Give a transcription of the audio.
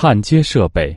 焊接设备。